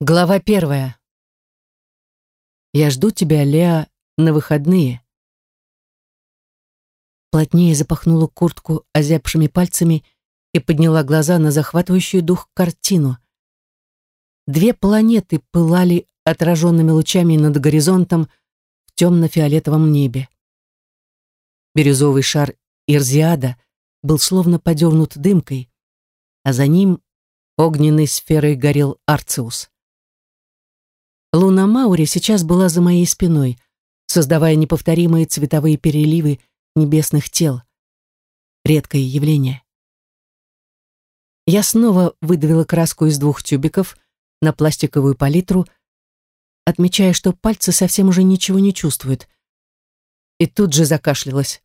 Глава первая. Я жду тебя, Леа, на выходные. Плотнее запахнула куртку озябшими пальцами и подняла глаза на захватывающую дух картину. Две планеты пылали отраженными лучами над горизонтом в темно-фиолетовом небе. Бирюзовый шар Ирзиада был словно подернут дымкой, а за ним огненной сферой горел Арциус. Луна Маури сейчас была за моей спиной, создавая неповторимые цветовые переливы небесных тел. Редкое явление. Я снова выдавила краску из двух тюбиков на пластиковую палитру, отмечая, что пальцы совсем уже ничего не чувствуют. И тут же закашлялась.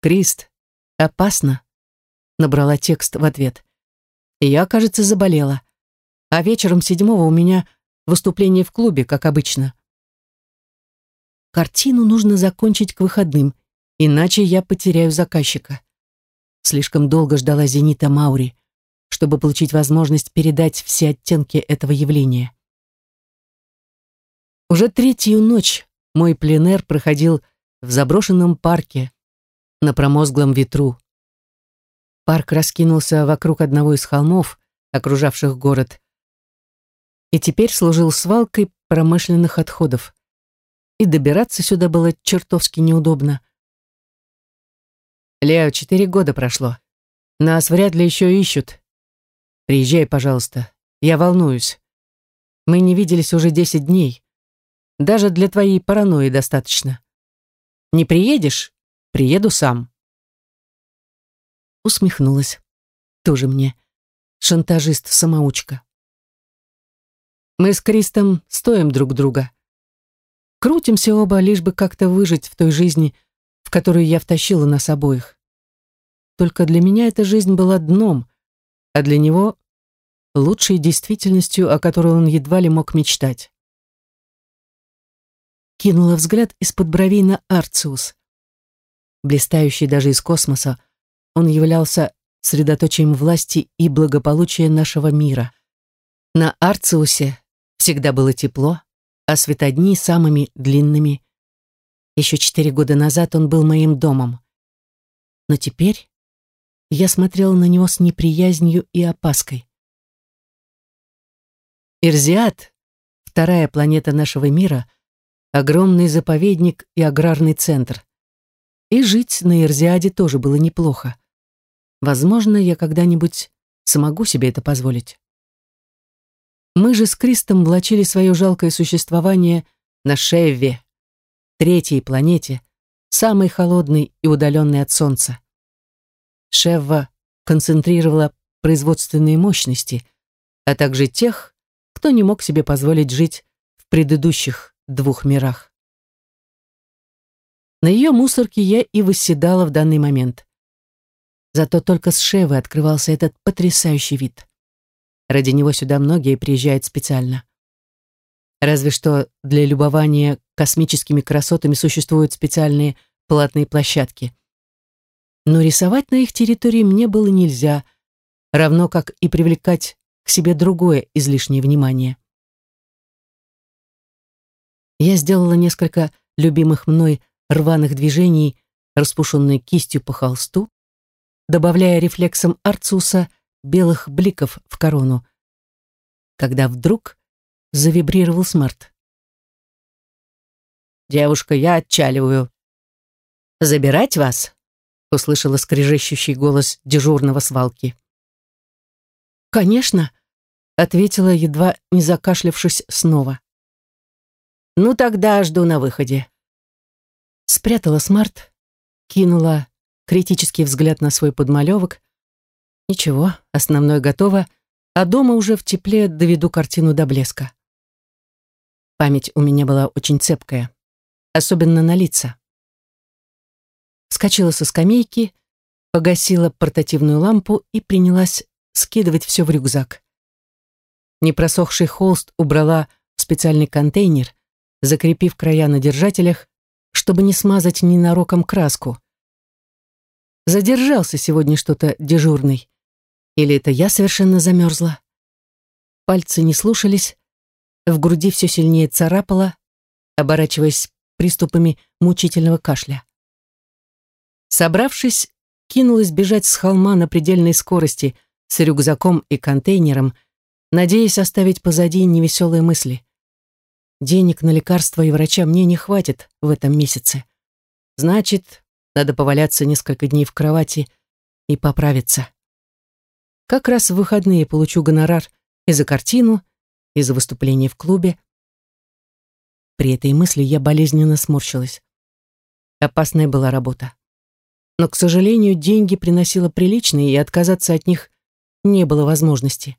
«Крист, опасно», — набрала текст в ответ. Я, кажется, заболела. А вечером седьмого у меня Выступление в клубе, как обычно. Картину нужно закончить к выходным, иначе я потеряю заказчика. Слишком долго ждала «Зенита» Маури, чтобы получить возможность передать все оттенки этого явления. Уже третью ночь мой пленэр проходил в заброшенном парке на промозглом ветру. Парк раскинулся вокруг одного из холмов, окружавших город, и теперь служил свалкой промышленных отходов. И добираться сюда было чертовски неудобно. «Лео, четыре года прошло. Нас вряд ли еще ищут. Приезжай, пожалуйста. Я волнуюсь. Мы не виделись уже десять дней. Даже для твоей паранойи достаточно. Не приедешь? Приеду сам». Усмехнулась. Тоже мне. Шантажист-самоучка. Мы с Кристом стоим друг друга. Крутимся оба, лишь бы как-то выжить в той жизни, в которую я втащила нас обоих. Только для меня эта жизнь была дном, а для него — лучшей действительностью, о которой он едва ли мог мечтать. Кинула взгляд из-под бровей на Арциус. Блистающий даже из космоса, он являлся средоточием власти и благополучия нашего мира. На Арциусе Всегда было тепло, а светодни самыми длинными. Еще четыре года назад он был моим домом. Но теперь я смотрела на него с неприязнью и опаской. Ирзиат, вторая планета нашего мира, огромный заповедник и аграрный центр. И жить на Ирзиаде тоже было неплохо. Возможно, я когда-нибудь смогу себе это позволить. Мы же с Кристом влачили свое жалкое существование на Шевве, третьей планете, самой холодной и удаленной от Солнца. Шевва концентрировала производственные мощности, а также тех, кто не мог себе позволить жить в предыдущих двух мирах. На ее мусорке я и восседала в данный момент. Зато только с Шевы открывался этот потрясающий вид. Ради него сюда многие приезжают специально. Разве что для любования космическими красотами существуют специальные платные площадки. Но рисовать на их территории мне было нельзя, равно как и привлекать к себе другое излишнее внимание. Я сделала несколько любимых мной рваных движений, распушенной кистью по холсту, добавляя рефлексом Арцуса белых бликов в корону, когда вдруг завибрировал смарт. «Девушка, я отчаливаю». «Забирать вас?» — услышала скрежещущий голос дежурного свалки. «Конечно», — ответила, едва не закашлявшись снова. «Ну тогда жду на выходе». Спрятала смарт, кинула критический взгляд на свой подмалевок, Ничего, основное готово, а дома уже в тепле доведу картину до блеска. Память у меня была очень цепкая, особенно на лица. Скочила со скамейки, погасила портативную лампу и принялась скидывать все в рюкзак. Непросохший холст убрала в специальный контейнер, закрепив края на держателях, чтобы не смазать ненароком краску. Задержался сегодня что-то дежурный. Или это я совершенно замерзла? Пальцы не слушались, в груди все сильнее царапало, оборачиваясь приступами мучительного кашля. Собравшись, кинулась бежать с холма на предельной скорости с рюкзаком и контейнером, надеясь оставить позади невеселые мысли. Денег на лекарства и врача мне не хватит в этом месяце. Значит, надо поваляться несколько дней в кровати и поправиться. Как раз в выходные получу гонорар и за картину, и за выступление в клубе. При этой мысли я болезненно сморщилась. Опасная была работа. Но, к сожалению, деньги приносила приличные, и отказаться от них не было возможности.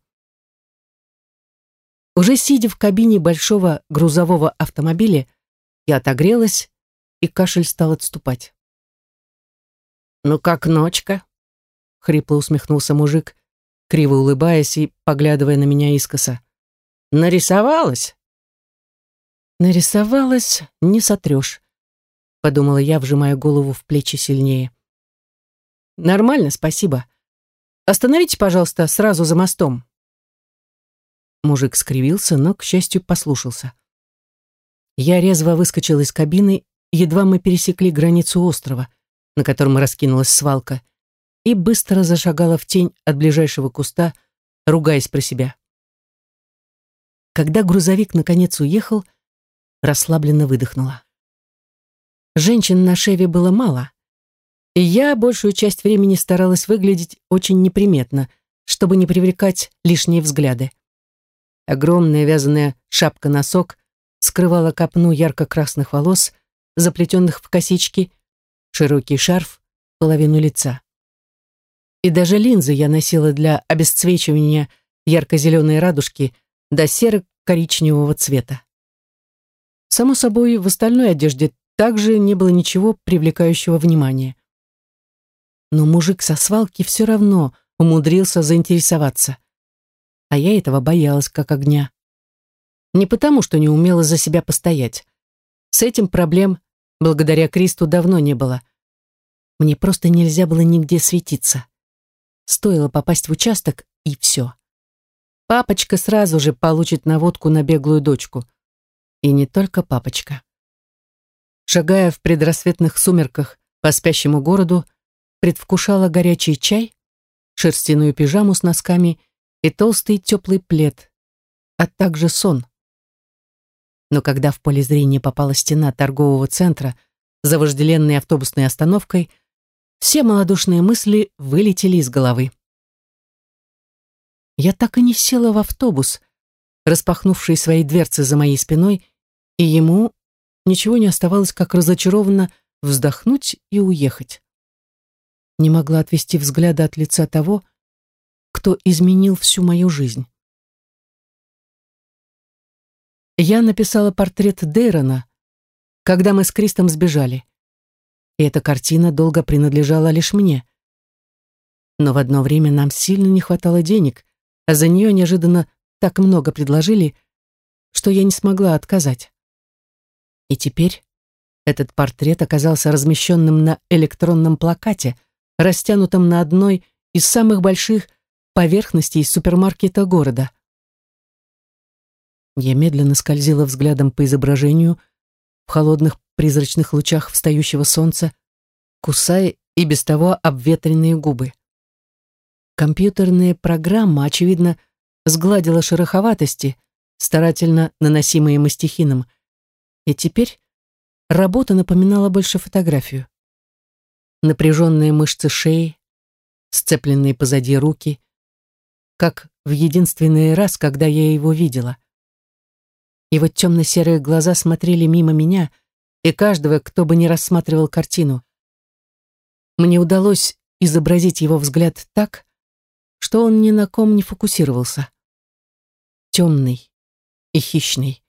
Уже сидя в кабине большого грузового автомобиля, я отогрелась, и кашель стал отступать. «Ну как ночка?» — хрипло усмехнулся мужик, криво улыбаясь и поглядывая на меня искоса. «Нарисовалась?» «Нарисовалась, не сотрешь», — подумала я, вжимая голову в плечи сильнее. «Нормально, спасибо. Остановите, пожалуйста, сразу за мостом». Мужик скривился, но, к счастью, послушался. Я резво выскочил из кабины, едва мы пересекли границу острова, на котором раскинулась свалка, и быстро зашагала в тень от ближайшего куста, ругаясь про себя. Когда грузовик наконец уехал, расслабленно выдохнула. Женщин на шеве было мало, и я большую часть времени старалась выглядеть очень неприметно, чтобы не привлекать лишние взгляды. Огромная вязаная шапка-носок скрывала копну ярко-красных волос, заплетенных в косички, широкий шарф, половину лица. И даже линзы я носила для обесцвечивания ярко-зеленой радужки до серо-коричневого цвета. Само собой, в остальной одежде также не было ничего привлекающего внимания. Но мужик со свалки все равно умудрился заинтересоваться а я этого боялась как огня. Не потому, что не умела за себя постоять. С этим проблем, благодаря Кристу, давно не было. Мне просто нельзя было нигде светиться. Стоило попасть в участок, и все. Папочка сразу же получит наводку на беглую дочку. И не только папочка. Шагая в предрассветных сумерках по спящему городу, предвкушала горячий чай, шерстяную пижаму с носками и толстый теплый плед, а также сон. Но когда в поле зрения попала стена торгового центра за вожделенной автобусной остановкой, все малодушные мысли вылетели из головы. Я так и не села в автобус, распахнувший свои дверцы за моей спиной, и ему ничего не оставалось, как разочарованно вздохнуть и уехать. Не могла отвести взгляда от лица того, кто изменил всю мою жизнь. Я написала портрет Дейрона, когда мы с Кристом сбежали. И эта картина долго принадлежала лишь мне. Но в одно время нам сильно не хватало денег, а за нее неожиданно так много предложили, что я не смогла отказать. И теперь этот портрет оказался размещенным на электронном плакате, растянутом на одной из самых больших поверхностей супермаркета города. Я медленно скользила взглядом по изображению в холодных призрачных лучах встающего солнца, кусая и без того обветренные губы. Компьютерная программа, очевидно, сгладила шероховатости, старательно наносимые мастихином, и теперь работа напоминала больше фотографию. Напряженные мышцы шеи, сцепленные позади руки — как в единственный раз, когда я его видела. Его темно-серые глаза смотрели мимо меня и каждого, кто бы не рассматривал картину. Мне удалось изобразить его взгляд так, что он ни на ком не фокусировался. Темный и хищный.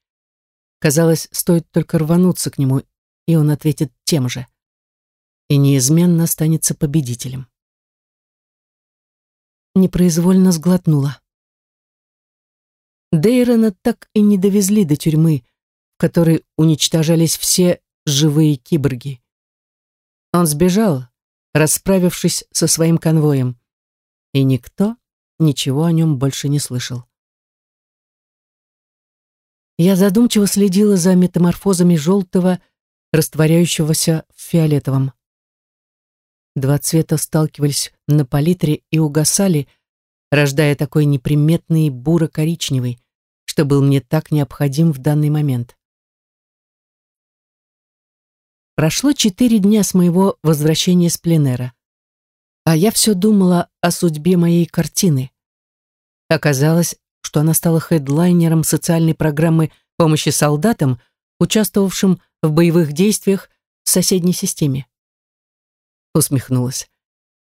Казалось, стоит только рвануться к нему, и он ответит тем же. И неизменно останется победителем непроизвольно сглотнула. Дейрона так и не довезли до тюрьмы, в которой уничтожались все живые киборги. Он сбежал, расправившись со своим конвоем, и никто ничего о нем больше не слышал. Я задумчиво следила за метаморфозами желтого, растворяющегося в фиолетовом. Два цвета сталкивались на палитре и угасали, рождая такой неприметный буро-коричневый, что был мне так необходим в данный момент. Прошло четыре дня с моего возвращения с пленера, а я все думала о судьбе моей картины. Оказалось, что она стала хедлайнером социальной программы помощи солдатам, участвовавшим в боевых действиях в соседней системе. Усмехнулась.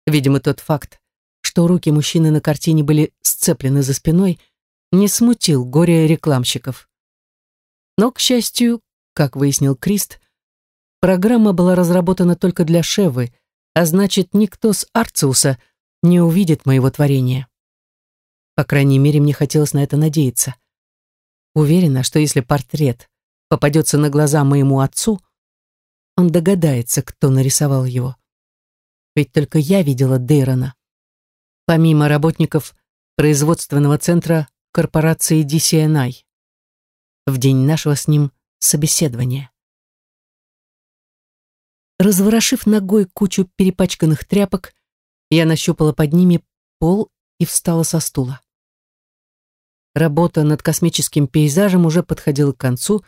Видимо, тот факт, что руки мужчины на картине были сцеплены за спиной, не смутил горе рекламщиков. Но, к счастью, как выяснил Крист, программа была разработана только для Шевы, а значит, никто с Арциуса не увидит моего творения. По крайней мере, мне хотелось на это надеяться. Уверена, что если портрет попадется на глаза моему отцу, он догадается, кто нарисовал его. Ведь только я видела Дейрона. Помимо работников производственного центра корпорации DCNI. В день нашего с ним собеседования. Разворошив ногой кучу перепачканных тряпок, я нащупала под ними пол и встала со стула. Работа над космическим пейзажем уже подходила к концу,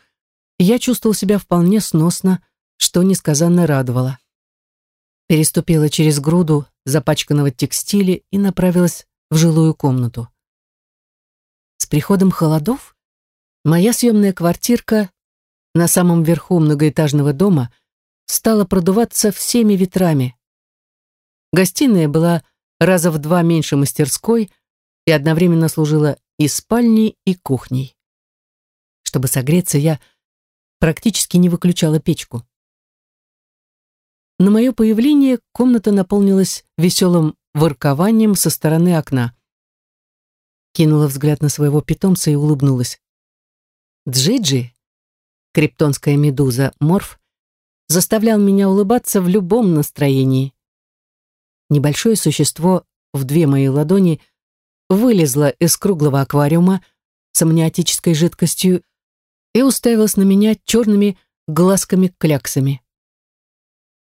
и я чувствовал себя вполне сносно, что несказанно радовало. Переступила через груду запачканного текстиля и направилась в жилую комнату. С приходом холодов моя съемная квартирка на самом верху многоэтажного дома стала продуваться всеми ветрами. Гостиная была раза в два меньше мастерской и одновременно служила и спальней, и кухней. Чтобы согреться, я практически не выключала печку. На мое появление комната наполнилась веселым воркованием со стороны окна. Кинула взгляд на своего питомца и улыбнулась. Джиджи, криптонская медуза Морф, заставлял меня улыбаться в любом настроении. Небольшое существо в две мои ладони – вылезла из круглого аквариума с амниотической жидкостью и уставилась на меня черными глазками-кляксами.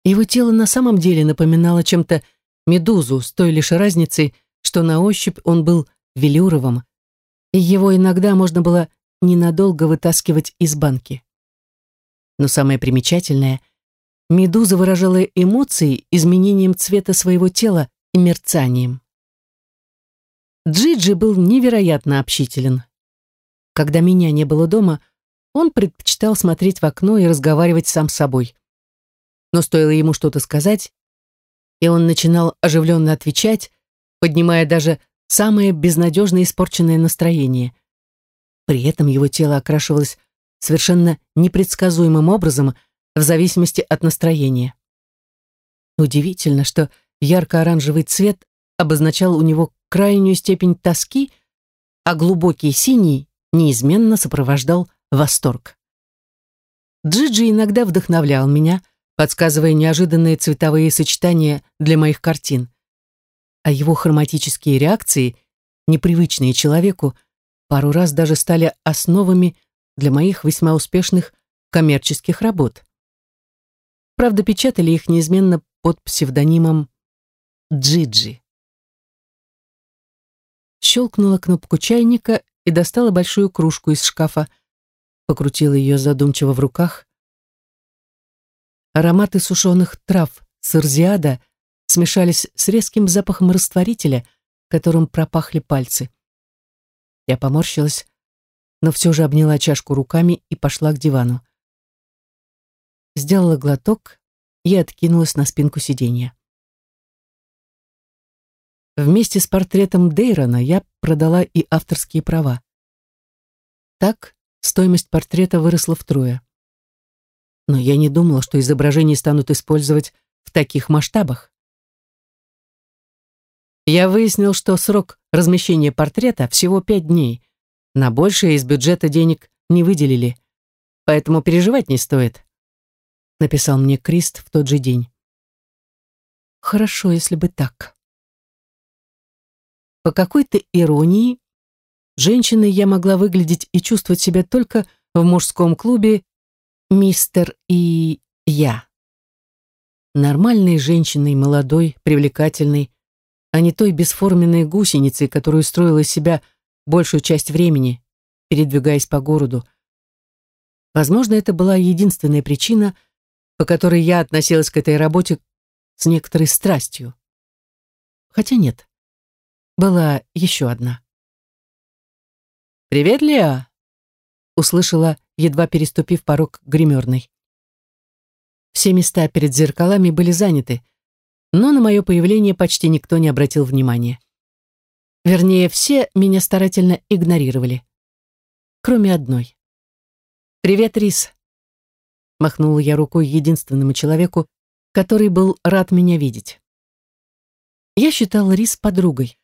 Его тело на самом деле напоминало чем-то медузу с той лишь разницей, что на ощупь он был велюровым, и его иногда можно было ненадолго вытаскивать из банки. Но самое примечательное, медуза выражала эмоции изменением цвета своего тела и мерцанием. Джиджи был невероятно общителен. Когда меня не было дома, он предпочитал смотреть в окно и разговаривать сам с собой. Но стоило ему что-то сказать, и он начинал оживленно отвечать, поднимая даже самое безнадежно испорченное настроение. При этом его тело окрашивалось совершенно непредсказуемым образом в зависимости от настроения. Удивительно, что ярко-оранжевый цвет обозначал у него крайнюю степень тоски, а глубокий синий неизменно сопровождал восторг. Джиджи иногда вдохновлял меня, подсказывая неожиданные цветовые сочетания для моих картин. А его хроматические реакции, непривычные человеку, пару раз даже стали основами для моих весьма успешных коммерческих работ. Правда, печатали их неизменно под псевдонимом Джиджи щелкнула кнопку чайника и достала большую кружку из шкафа, покрутила ее задумчиво в руках. Ароматы сушеных трав сырзиада смешались с резким запахом растворителя, которым пропахли пальцы. Я поморщилась, но все же обняла чашку руками и пошла к дивану. Сделала глоток и откинулась на спинку сиденья. Вместе с портретом Дейрона я продала и авторские права. Так стоимость портрета выросла втрое. Но я не думала, что изображения станут использовать в таких масштабах. Я выяснил, что срок размещения портрета всего пять дней. На большее из бюджета денег не выделили, поэтому переживать не стоит, написал мне Крист в тот же день. Хорошо, если бы так. По какой-то иронии женщиной я могла выглядеть и чувствовать себя только в мужском клубе «Мистер и я». Нормальной женщиной, молодой, привлекательной, а не той бесформенной гусеницей, которую строила себя большую часть времени, передвигаясь по городу. Возможно, это была единственная причина, по которой я относилась к этой работе с некоторой страстью. Хотя нет, была еще одна. «Привет, Леа!» — услышала, едва переступив порог гримерной. Все места перед зеркалами были заняты, но на мое появление почти никто не обратил внимания. Вернее, все меня старательно игнорировали. Кроме одной. «Привет, Рис!» Махнула я рукой единственному человеку, который был рад меня видеть. Я считала Рис подругой.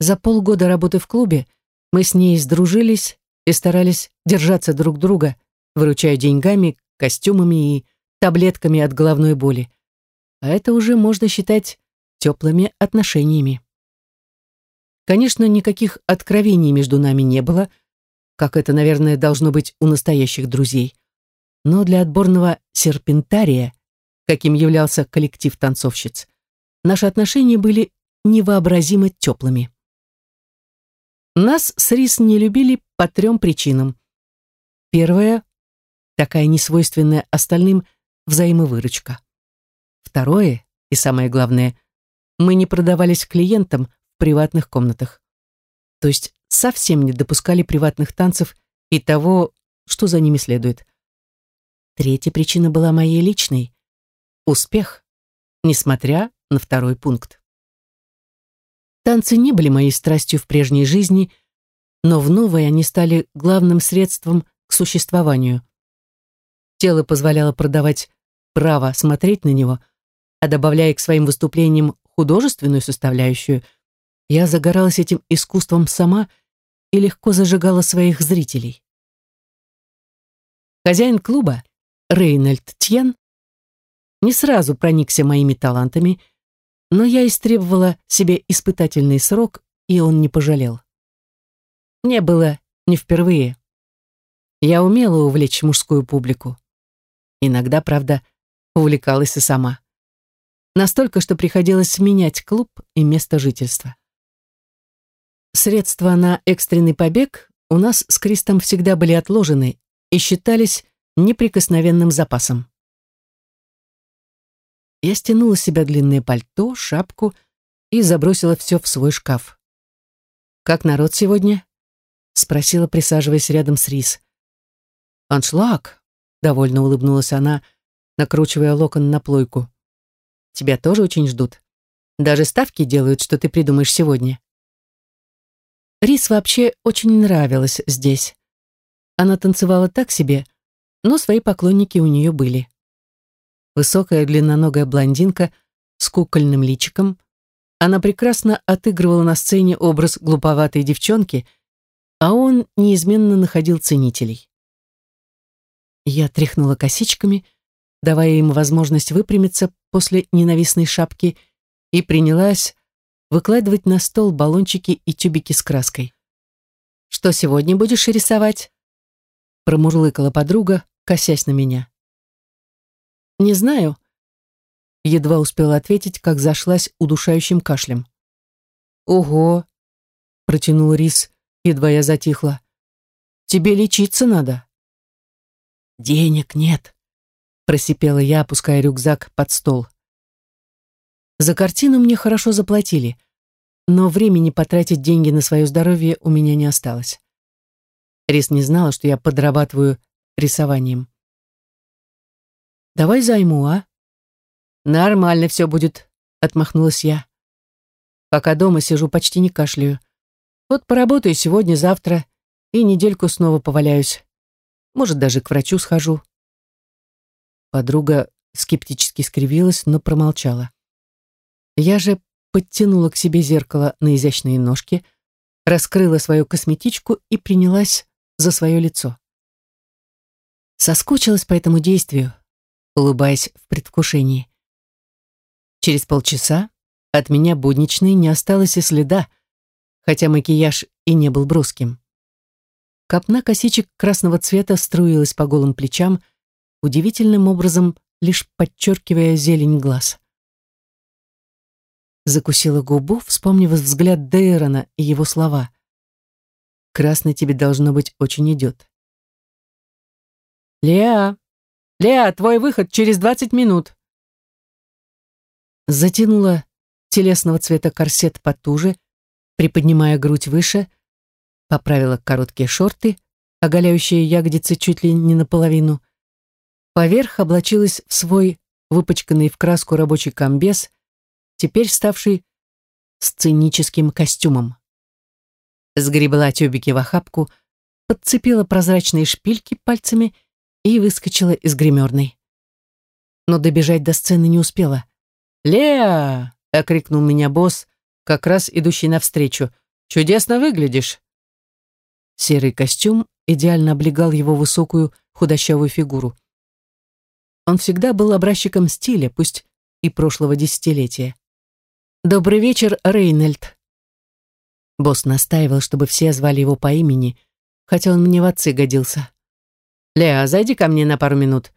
За полгода работы в клубе мы с ней сдружились и старались держаться друг друга, выручая деньгами, костюмами и таблетками от головной боли. А это уже можно считать теплыми отношениями. Конечно, никаких откровений между нами не было, как это, наверное, должно быть у настоящих друзей. Но для отборного серпентария, каким являлся коллектив танцовщиц, наши отношения были невообразимо теплыми. Нас с Рис не любили по трем причинам. Первая, такая несвойственная остальным, взаимовыручка. Второе, и самое главное, мы не продавались клиентам в приватных комнатах. То есть совсем не допускали приватных танцев и того, что за ними следует. Третья причина была моей личной. Успех, несмотря на второй пункт. Танцы не были моей страстью в прежней жизни, но в новой они стали главным средством к существованию. Тело позволяло продавать право смотреть на него, а добавляя к своим выступлениям художественную составляющую, я загоралась этим искусством сама и легко зажигала своих зрителей. Хозяин клуба, Рейнольд Тьен, не сразу проникся моими талантами но я истребовала себе испытательный срок, и он не пожалел. Мне было не впервые. Я умела увлечь мужскую публику. Иногда, правда, увлекалась и сама. Настолько, что приходилось менять клуб и место жительства. Средства на экстренный побег у нас с Кристом всегда были отложены и считались неприкосновенным запасом. Я стянула с себя длинное пальто, шапку и забросила все в свой шкаф. «Как народ сегодня?» — спросила, присаживаясь рядом с Рис. «Аншлаг», — довольно улыбнулась она, накручивая локон на плойку. «Тебя тоже очень ждут. Даже ставки делают, что ты придумаешь сегодня». Рис вообще очень нравилась здесь. Она танцевала так себе, но свои поклонники у нее были высокая длинноногая блондинка с кукольным личиком. Она прекрасно отыгрывала на сцене образ глуповатой девчонки, а он неизменно находил ценителей. Я тряхнула косичками, давая им возможность выпрямиться после ненавистной шапки, и принялась выкладывать на стол баллончики и тюбики с краской. «Что сегодня будешь рисовать?» промурлыкала подруга, косясь на меня. «Не знаю». Едва успела ответить, как зашлась удушающим кашлем. «Ого!» — протянул Рис, едва я затихла. «Тебе лечиться надо». «Денег нет», — просипела я, опуская рюкзак под стол. За картину мне хорошо заплатили, но времени потратить деньги на свое здоровье у меня не осталось. Рис не знала, что я подрабатываю рисованием. Давай займу, а? Нормально все будет, отмахнулась я. Пока дома сижу, почти не кашляю. Вот поработаю сегодня, завтра, и недельку снова поваляюсь. Может, даже к врачу схожу. Подруга скептически скривилась, но промолчала. Я же подтянула к себе зеркало на изящные ножки, раскрыла свою косметичку и принялась за свое лицо. Соскучилась по этому действию, улыбаясь в предвкушении. Через полчаса от меня будничной не осталось и следа, хотя макияж и не был броским. Копна косичек красного цвета струилась по голым плечам, удивительным образом лишь подчеркивая зелень глаз. Закусила губу, вспомнив взгляд Дейрона и его слова. «Красный тебе, должно быть, очень идет». «Леа! Леа, твой выход через двадцать минут!» Затянула телесного цвета корсет потуже, приподнимая грудь выше, поправила короткие шорты, оголяющие ягодицы чуть ли не наполовину. Поверх облачилась в свой выпачканный в краску рабочий комбез, теперь ставший сценическим костюмом. Сгребла тюбики в охапку, подцепила прозрачные шпильки пальцами и выскочила из гримерной. Но добежать до сцены не успела. «Леа!» — окрикнул меня босс, как раз идущий навстречу. «Чудесно выглядишь!» Серый костюм идеально облегал его высокую худощавую фигуру. Он всегда был образчиком стиля, пусть и прошлого десятилетия. «Добрый вечер, Рейнольд!» Босс настаивал, чтобы все звали его по имени, хотя он мне в отцы годился. «Леа, зайди ко мне на пару минут».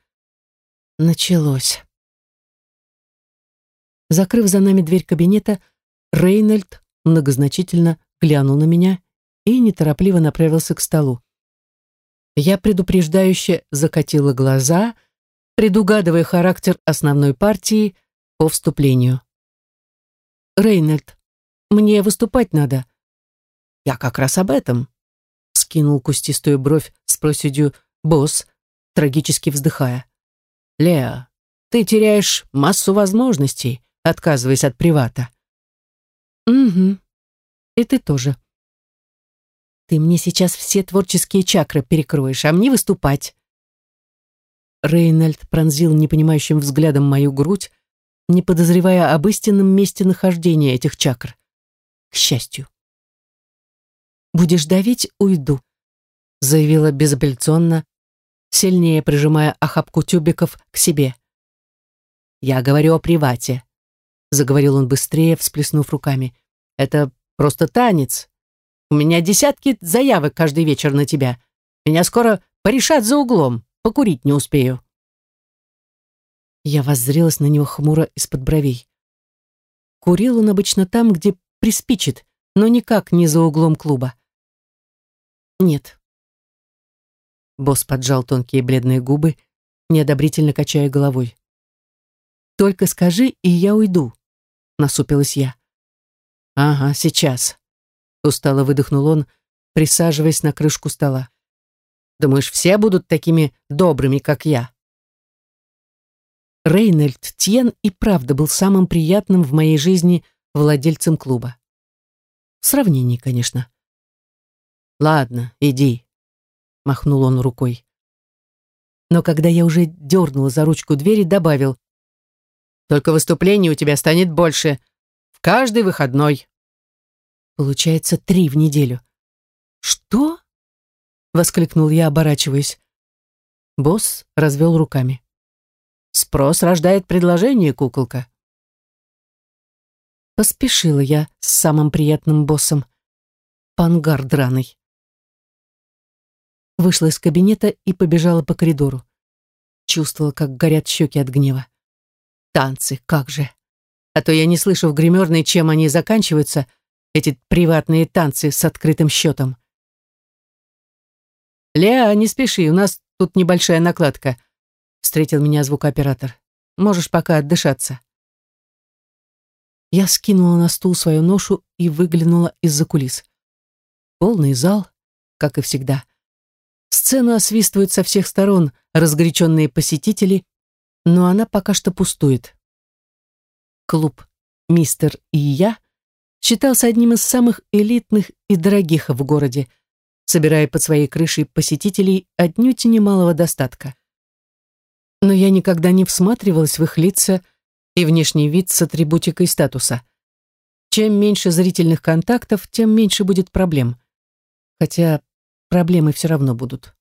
Началось. Закрыв за нами дверь кабинета, Рейнольд многозначительно глянул на меня и неторопливо направился к столу. Я предупреждающе закатила глаза, предугадывая характер основной партии по вступлению. «Рейнольд, мне выступать надо». «Я как раз об этом», — скинул кустистую бровь с проседью босс, трагически вздыхая. «Леа, ты теряешь массу возможностей, отказываясь от привата». «Угу. И ты тоже», ты мне сейчас все творческие чакры перекроешь, а мне выступать. Рейнольд пронзил непонимающим взглядом мою грудь, не подозревая об истинном месте нахождения этих чакр. К счастью. «Будешь давить, уйду», — заявила безапелляционно, сильнее прижимая охапку тюбиков к себе. «Я говорю о привате», — заговорил он быстрее, всплеснув руками. «Это просто танец. У меня десятки заявок каждый вечер на тебя. Меня скоро порешат за углом. Покурить не успею». Я воззрелась на него хмуро из-под бровей. Курил он обычно там, где приспичит, но никак не за углом клуба. «Нет». Босс поджал тонкие бледные губы, неодобрительно качая головой. «Только скажи, и я уйду», — насупилась я. «Ага, сейчас». Устало выдохнул он, присаживаясь на крышку стола. Думаешь, все будут такими добрыми, как я? Рейнольд Тьен и правда был самым приятным в моей жизни владельцем клуба. В сравнении, конечно. «Ладно, иди», — махнул он рукой. Но когда я уже дернула за ручку двери, добавил, «Только выступлений у тебя станет больше. В каждый выходной». Получается, три в неделю. Что? Воскликнул я, оборачиваясь. Босс развел руками. Спрос рождает предложение, куколка. Поспешила я с самым приятным боссом. Пангар драный. Вышла из кабинета и побежала по коридору. Чувствовала, как горят щеки от гнева. Танцы, как же. А то я не слышу в гримерной, чем они заканчиваются, эти приватные танцы с открытым счетом. «Леа, не спеши, у нас тут небольшая накладка», — встретил меня звукооператор. «Можешь пока отдышаться». Я скинула на стул свою ношу и выглянула из-за кулис. Полный зал, как и всегда. Сцену освистывают со всех сторон разгоряченные посетители, но она пока что пустует. Клуб «Мистер и я» считался одним из самых элитных и дорогих в городе, собирая под своей крышей посетителей отнюдь немалого достатка. Но я никогда не всматривалась в их лица и внешний вид с атрибутикой статуса. Чем меньше зрительных контактов, тем меньше будет проблем. Хотя проблемы все равно будут.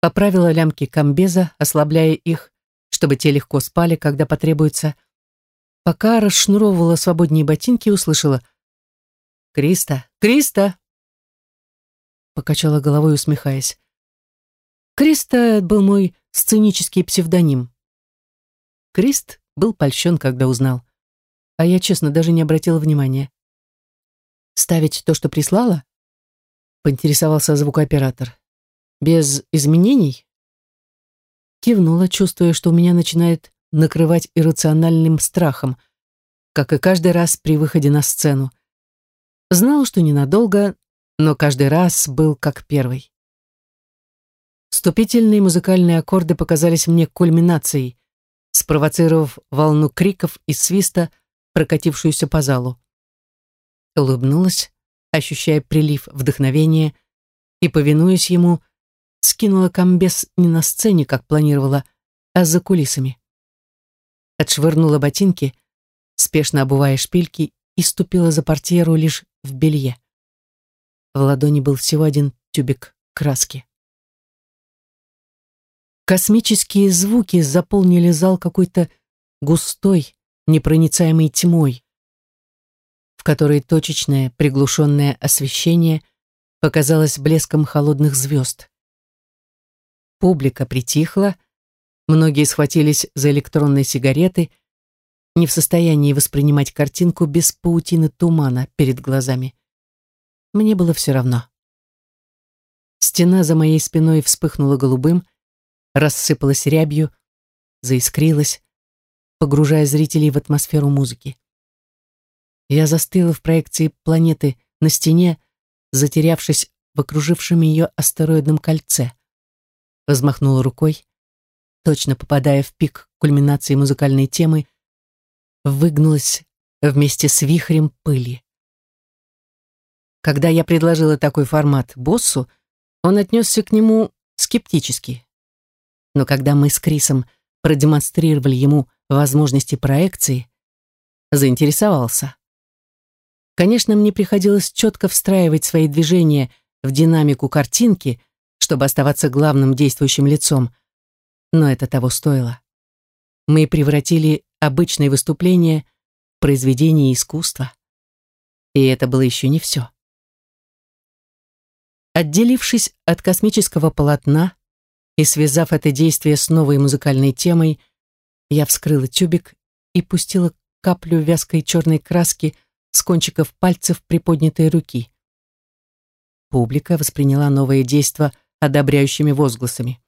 Поправила лямки комбеза, ослабляя их, чтобы те легко спали, когда потребуется, Пока расшнуровывала свободные ботинки, услышала. «Криста! Криста!» Покачала головой, усмехаясь. Криста был мой сценический псевдоним. Крист был польщен, когда узнал. А я, честно, даже не обратила внимания. «Ставить то, что прислала?» Поинтересовался звукооператор. «Без изменений?» Кивнула, чувствуя, что у меня начинает накрывать иррациональным страхом, как и каждый раз при выходе на сцену. Знал, что ненадолго, но каждый раз был как первый. Вступительные музыкальные аккорды показались мне кульминацией, спровоцировав волну криков и свиста, прокатившуюся по залу. Улыбнулась, ощущая прилив вдохновения, и, повинуясь ему, скинула комбез не на сцене, как планировала, а за кулисами. Отшвырнула ботинки, спешно обувая шпильки, и ступила за портьеру лишь в белье. В ладони был всего один тюбик краски. Космические звуки заполнили зал какой-то густой, непроницаемой тьмой, которой точечное приглушенное освещение показалось блеском холодных звезд. Публика притихла, многие схватились за электронные сигареты, не в состоянии воспринимать картинку без паутины тумана перед глазами. Мне было все равно. Стена за моей спиной вспыхнула голубым, рассыпалась рябью, заискрилась, погружая зрителей в атмосферу музыки. Я застыла в проекции планеты на стене, затерявшись в окружившем ее астероидном кольце. Взмахнула рукой, точно попадая в пик кульминации музыкальной темы, выгнулась вместе с вихрем пыли. Когда я предложила такой формат боссу, он отнесся к нему скептически. Но когда мы с Крисом продемонстрировали ему возможности проекции, заинтересовался. Конечно, мне приходилось четко встраивать свои движения в динамику картинки, чтобы оставаться главным действующим лицом, но это того стоило. Мы превратили обычное выступление в произведение искусства. И это было еще не все. Отделившись от космического полотна и связав это действие с новой музыкальной темой, я вскрыла тюбик и пустила каплю вязкой черной краски с кончиков пальцев приподнятой руки. Публика восприняла новое действо одобряющими возгласами.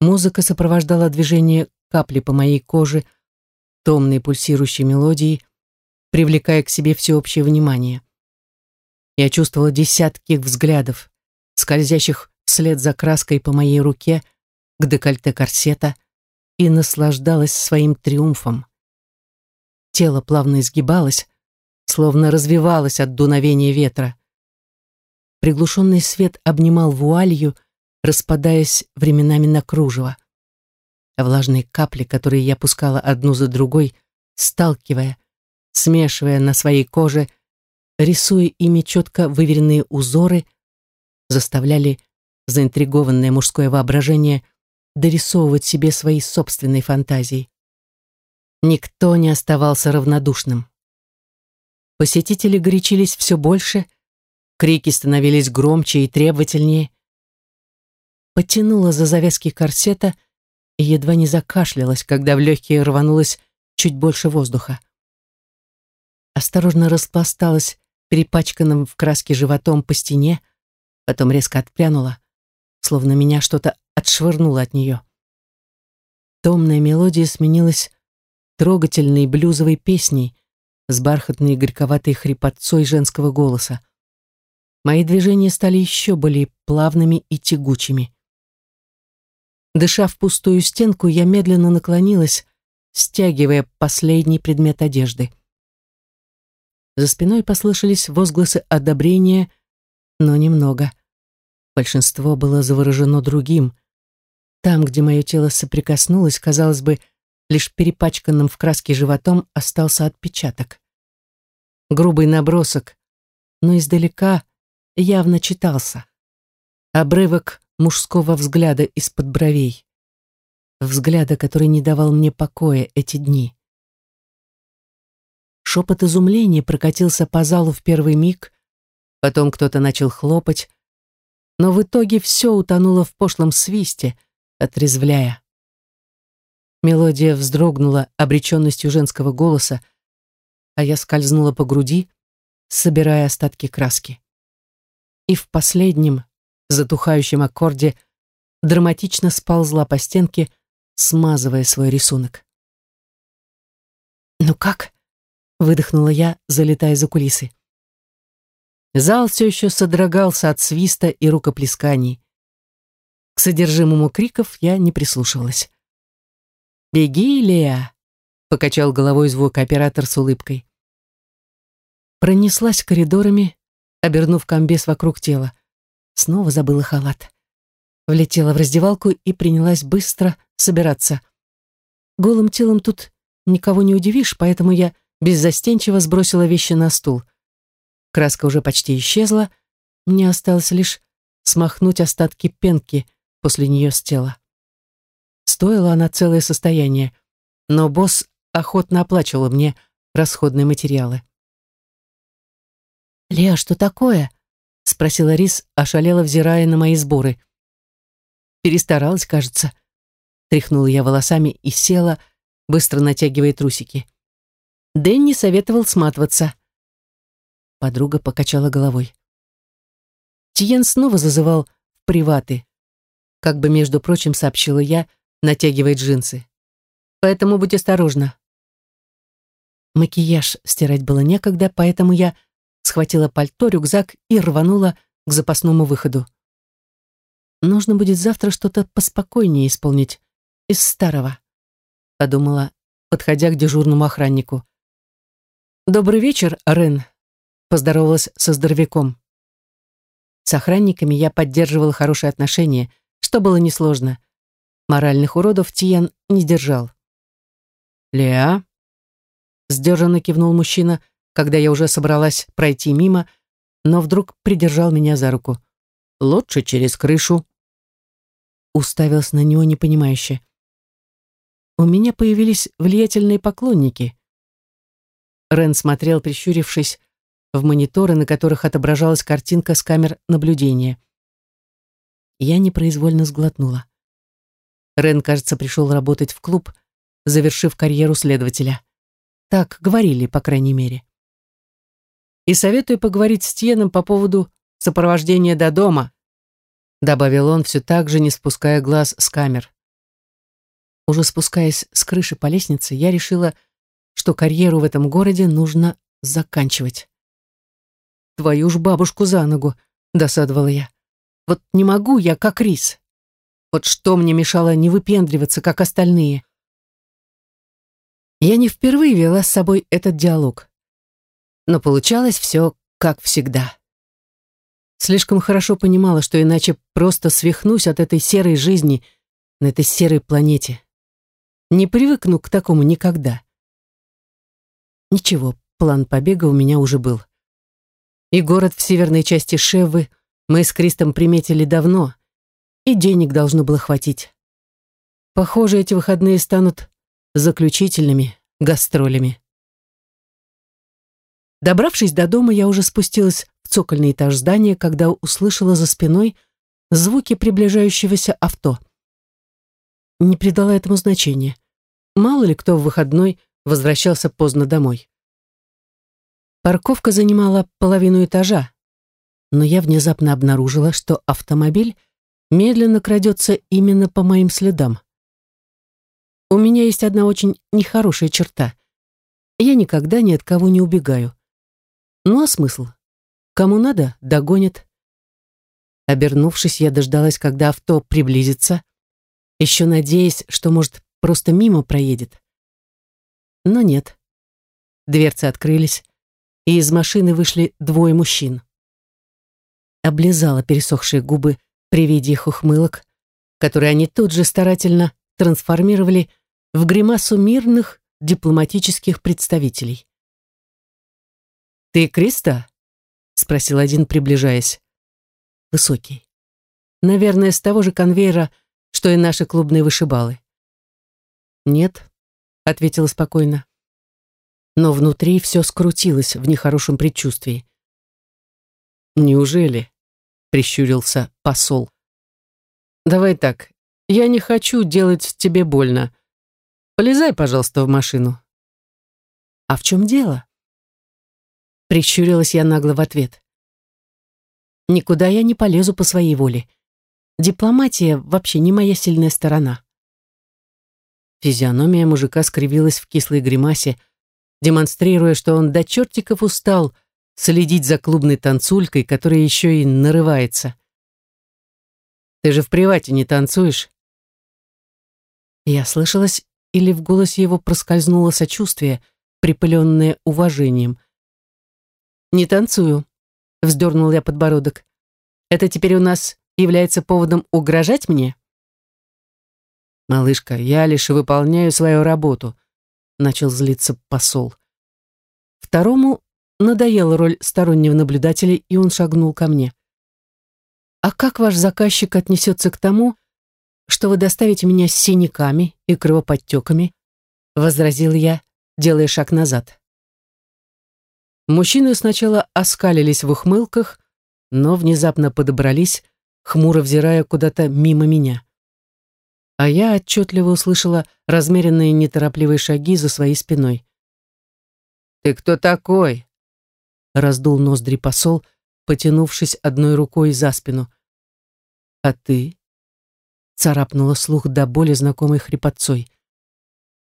Музыка сопровождала движение капли по моей коже, томной пульсирующей мелодией, привлекая к себе всеобщее внимание. Я чувствовала десятки взглядов, скользящих вслед за краской по моей руке к декольте корсета и наслаждалась своим триумфом. Тело плавно изгибалось, словно развивалось от дуновения ветра. Приглушенный свет обнимал вуалью, распадаясь временами на кружево. А влажные капли, которые я пускала одну за другой, сталкивая, смешивая на своей коже, рисуя ими четко выверенные узоры, заставляли заинтригованное мужское воображение дорисовывать себе свои собственные фантазии. Никто не оставался равнодушным. Посетители горячились все больше, крики становились громче и требовательнее. Потянула за завязки корсета и едва не закашлялась, когда в легкие рванулось чуть больше воздуха. Осторожно распласталась перепачканным в краске животом по стене, потом резко отпрянула, словно меня что-то отшвырнуло от нее. Томная мелодия сменилась трогательной блюзовой песней с бархатной горьковатой хрипотцой женского голоса. Мои движения стали еще более плавными и тягучими. Дыша в пустую стенку, я медленно наклонилась, стягивая последний предмет одежды. За спиной послышались возгласы одобрения, но немного. Большинство было заворожено другим. Там, где мое тело соприкоснулось, казалось бы, лишь перепачканным в краске животом остался отпечаток. Грубый набросок, но издалека явно читался. Обрывок мужского взгляда из-под бровей. Взгляда, который не давал мне покоя эти дни. Шепот изумления прокатился по залу в первый миг, потом кто-то начал хлопать, но в итоге все утонуло в пошлом свисте, отрезвляя. Мелодия вздрогнула обреченностью женского голоса, а я скользнула по груди, собирая остатки краски. И в последнем, затухающем аккорде драматично сползла по стенке, смазывая свой рисунок. «Ну как?» — выдохнула я, залетая за кулисы. Зал все еще содрогался от свиста и рукоплесканий. К содержимому криков я не прислушивалась. «Беги, Леа!» — покачал головой звукооператор с улыбкой. Пронеслась коридорами, обернув комбез вокруг тела. Снова забыла халат. Влетела в раздевалку и принялась быстро собираться. Голым телом тут никого не удивишь, поэтому я беззастенчиво сбросила вещи на стул. Краска уже почти исчезла, мне осталось лишь смахнуть остатки пенки после нее с тела. Стоила она целое состояние, но босс охотно оплачивал мне расходные материалы. «Леа, что такое?» — спросила Рис, ошалела, взирая на мои сборы. «Перестаралась, кажется». Тряхнула я волосами и села, быстро натягивая трусики. Дэнни советовал сматываться. Подруга покачала головой. Тиен снова зазывал приваты. Как бы, между прочим, сообщила я, натягивая джинсы. Поэтому будь осторожна. Макияж стирать было некогда, поэтому я схватила пальто, рюкзак и рванула к запасному выходу. Нужно будет завтра что-то поспокойнее исполнить из старого, подумала, подходя к дежурному охраннику. «Добрый вечер, Рен», — поздоровалась со здоровяком. С охранниками я поддерживала хорошие отношения, что было несложно. Моральных уродов Тиян не держал. «Леа?» — сдержанно кивнул мужчина — когда я уже собралась пройти мимо, но вдруг придержал меня за руку. «Лучше через крышу». Уставился на него непонимающе. «У меня появились влиятельные поклонники». Рен смотрел, прищурившись, в мониторы, на которых отображалась картинка с камер наблюдения. Я непроизвольно сглотнула. Рен, кажется, пришел работать в клуб, завершив карьеру следователя. Так говорили, по крайней мере и советую поговорить с Тьеном по поводу сопровождения до дома», добавил он, все так же не спуская глаз с камер. Уже спускаясь с крыши по лестнице, я решила, что карьеру в этом городе нужно заканчивать. «Твою ж бабушку за ногу!» — досадовала я. «Вот не могу я, как рис. Вот что мне мешало не выпендриваться, как остальные?» Я не впервые вела с собой этот диалог но получалось все как всегда. Слишком хорошо понимала, что иначе просто свихнусь от этой серой жизни на этой серой планете. Не привыкну к такому никогда. Ничего, план побега у меня уже был. И город в северной части Шевы мы с Кристом приметили давно, и денег должно было хватить. Похоже, эти выходные станут заключительными гастролями. Добравшись до дома, я уже спустилась в цокольный этаж здания, когда услышала за спиной звуки приближающегося авто. Не придала этому значения. Мало ли кто в выходной возвращался поздно домой. Парковка занимала половину этажа, но я внезапно обнаружила, что автомобиль медленно крадется именно по моим следам. У меня есть одна очень нехорошая черта. Я никогда ни от кого не убегаю. Ну а смысл? Кому надо, догонит. Обернувшись, я дождалась, когда авто приблизится, еще надеясь, что, может, просто мимо проедет. Но нет. Дверцы открылись, и из машины вышли двое мужчин. Облизала пересохшие губы при виде их ухмылок, которые они тут же старательно трансформировали в гримасу мирных дипломатических представителей. «Ты Криста?» — спросил один, приближаясь. Высокий. Наверное, с того же конвейера, что и наши клубные вышибалы. «Нет», — ответила спокойно. но внутри все скрутилось в нехорошем предчувствии. «Неужели?» — прищурился посол. «Давай так, я не хочу делать тебе больно. Полезай, пожалуйста, в машину». «А в чем дело?» Прищурилась я нагло в ответ. «Никуда я не полезу по своей воле. Дипломатия вообще не моя сильная сторона». Физиономия мужика скривилась в кислой гримасе, демонстрируя, что он до чертиков устал следить за клубной танцулькой, которая еще и нарывается. «Ты же в привате не танцуешь?» Я слышалась, или в голосе его проскользнуло сочувствие, припыленное уважением. «Не танцую», — вздернул я подбородок. «Это теперь у нас является поводом угрожать мне?» «Малышка, я лишь выполняю свою работу», — начал злиться посол. Второму надоела роль стороннего наблюдателя, и он шагнул ко мне. «А как ваш заказчик отнесется к тому, что вы доставите меня с синяками и кровоподтеками?» — возразил я, делая шаг назад. Мужчины сначала оскалились в ухмылках, но внезапно подобрались, хмуро взирая куда-то мимо меня а я отчетливо услышала размеренные неторопливые шаги за своей спиной. «Ты кто такой?» — раздул ноздри посол, потянувшись одной рукой за спину. «А ты?» — царапнула слух до боли знакомой хрипотцой.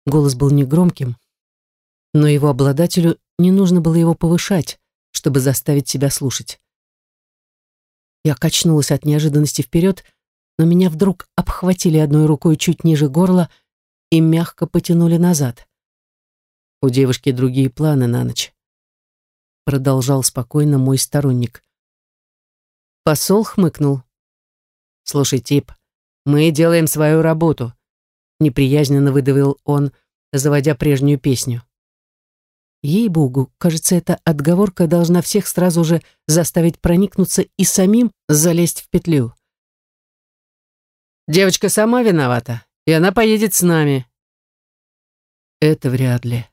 Голос был негромким, но его обладателю не нужно было его повышать, чтобы заставить себя слушать. Я качнулась от неожиданности вперед, но меня вдруг обхватили одной рукой чуть ниже горла и мягко потянули назад. У девушки другие планы на ночь. Продолжал спокойно мой сторонник. Посол хмыкнул. «Слушай, тип, мы делаем свою работу», неприязненно выдавил он, заводя прежнюю песню. Ей-богу, кажется, эта отговорка должна всех сразу же заставить проникнуться и самим залезть в петлю. Девочка сама виновата, и она поедет с нами. Это вряд ли,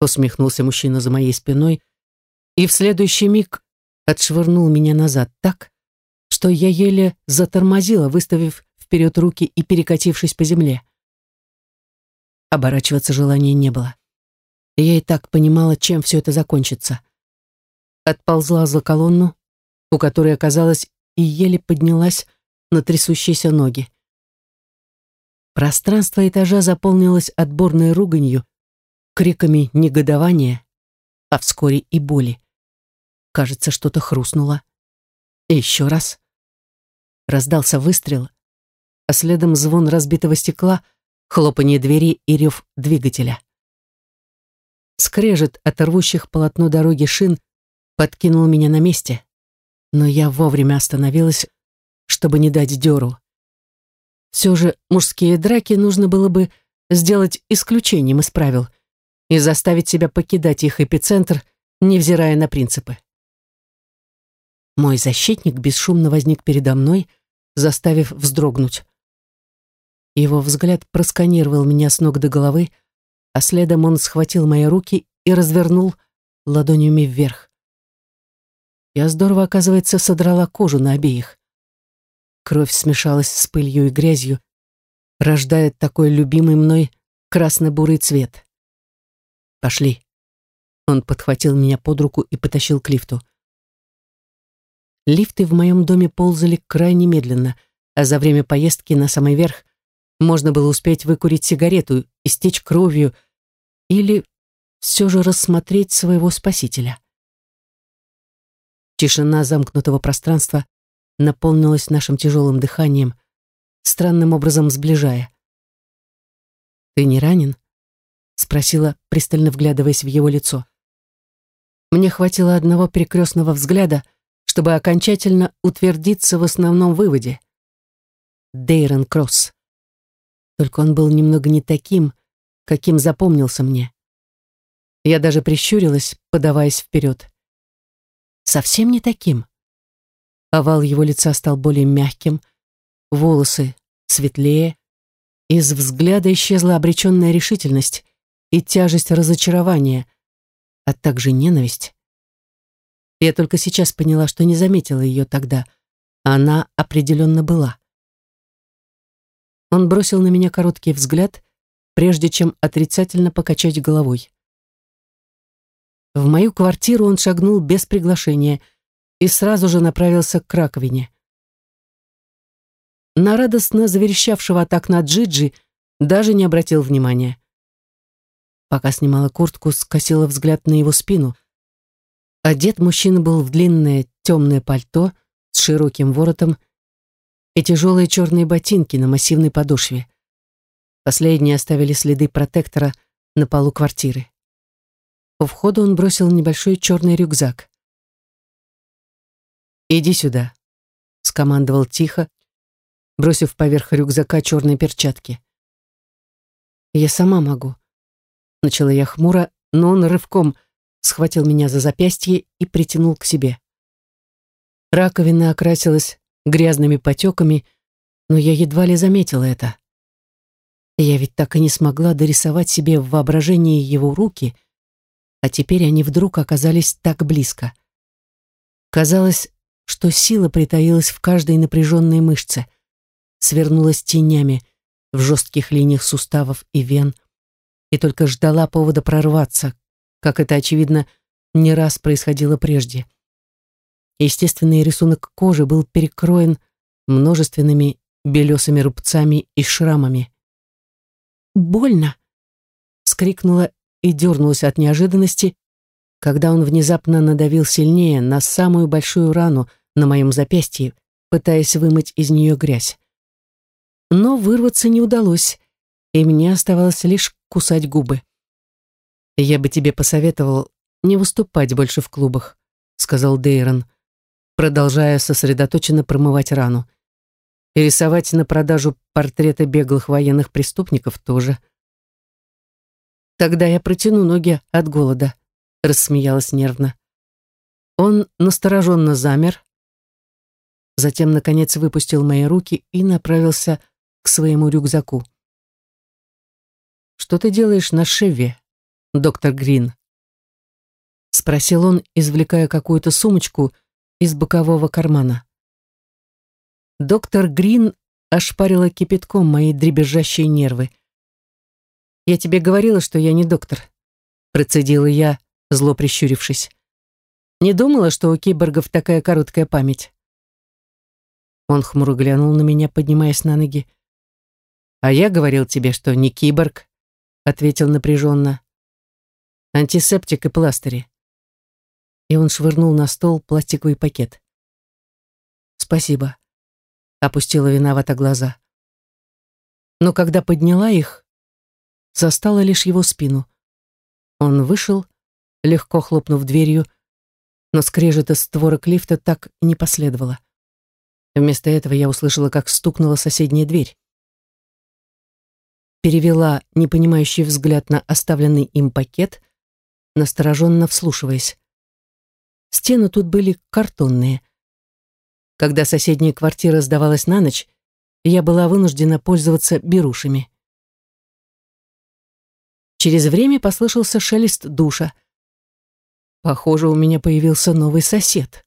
усмехнулся мужчина за моей спиной и в следующий миг отшвырнул меня назад так, что я еле затормозила, выставив вперед руки и перекатившись по земле. Оборачиваться желания не было. Я и так понимала, чем все это закончится. Отползла за колонну, у которой оказалась и еле поднялась на трясущиеся ноги. Пространство этажа заполнилось отборной руганью, криками негодования, а вскоре и боли. Кажется, что-то хрустнуло. И еще раз. Раздался выстрел, а следом звон разбитого стекла, хлопанье двери и рев двигателя. Скрежет от рвущих полотно дороги шин подкинул меня на месте, но я вовремя остановилась, чтобы не дать дёру. Все же мужские драки нужно было бы сделать исключением из правил и заставить себя покидать их эпицентр, невзирая на принципы. Мой защитник бесшумно возник передо мной, заставив вздрогнуть. Его взгляд просканировал меня с ног до головы, а следом он схватил мои руки и развернул ладонями вверх. Я здорово, оказывается, содрала кожу на обеих. Кровь смешалась с пылью и грязью, рождая такой любимый мной красно-бурый цвет. «Пошли». Он подхватил меня под руку и потащил к лифту. Лифты в моем доме ползали крайне медленно, а за время поездки на самый верх можно было успеть выкурить сигарету, истечь кровью или все же рассмотреть своего спасителя. Тишина замкнутого пространства наполнилась нашим тяжелым дыханием, странным образом сближая. «Ты не ранен?» — спросила, пристально вглядываясь в его лицо. Мне хватило одного перекрестного взгляда, чтобы окончательно утвердиться в основном выводе. Дейрон Кросс. Только он был немного не таким, каким запомнился мне. Я даже прищурилась, подаваясь вперед. Совсем не таким. Овал его лица стал более мягким, волосы светлее, из взгляда исчезла обреченная решительность и тяжесть разочарования, а также ненависть. Я только сейчас поняла, что не заметила ее тогда, она определенно была. Он бросил на меня короткий взгляд, прежде чем отрицательно покачать головой. В мою квартиру он шагнул без приглашения и сразу же направился к раковине. На радостно заверещавшего от окна Джиджи даже не обратил внимания. Пока снимала куртку, скосила взгляд на его спину. Одет мужчина был в длинное темное пальто с широким воротом и тяжелые черные ботинки на массивной подошве. Последние оставили следы протектора на полу квартиры. У входа он бросил небольшой черный рюкзак. «Иди сюда», — скомандовал тихо, бросив поверх рюкзака черные перчатки. «Я сама могу», — начала я хмуро, но он рывком схватил меня за запястье и притянул к себе. Раковина окрасилась грязными потеками, но я едва ли заметила это. Я ведь так и не смогла дорисовать себе в воображении его руки, а теперь они вдруг оказались так близко. Казалось, что сила притаилась в каждой напряженной мышце, свернулась тенями в жестких линиях суставов и вен и только ждала повода прорваться, как это, очевидно, не раз происходило прежде. Естественный рисунок кожи был перекроен множественными белесыми рубцами и шрамами. «Больно!» — вскрикнула и дернулась от неожиданности, когда он внезапно надавил сильнее на самую большую рану на моем запястье, пытаясь вымыть из нее грязь. Но вырваться не удалось, и мне оставалось лишь кусать губы. «Я бы тебе посоветовал не выступать больше в клубах», — сказал Дейрон продолжая сосредоточенно промывать рану. И рисовать на продажу портреты беглых военных преступников тоже. Тогда я протяну ноги от голода, рассмеялась нервно. Он настороженно замер, затем, наконец, выпустил мои руки и направился к своему рюкзаку. «Что ты делаешь на Шеве, доктор Грин?» Спросил он, извлекая какую-то сумочку из бокового кармана. Доктор Грин ошпарила кипятком мои дребезжащие нервы. «Я тебе говорила, что я не доктор», — процедила я, зло прищурившись. «Не думала, что у киборгов такая короткая память». Он хмуро глянул на меня, поднимаясь на ноги. «А я говорил тебе, что не киборг», — ответил напряженно. «Антисептик и пластыри и он швырнул на стол пластиковый пакет. «Спасибо», — опустила виновато глаза. Но когда подняла их, застала лишь его спину. Он вышел, легко хлопнув дверью, но скрежета створок лифта так и не последовало. Вместо этого я услышала, как стукнула соседняя дверь. Перевела непонимающий взгляд на оставленный им пакет, настороженно вслушиваясь. Стены тут были картонные. Когда соседняя квартира сдавалась на ночь, я была вынуждена пользоваться берушами. Через время послышался шелест душа. Похоже, у меня появился новый сосед.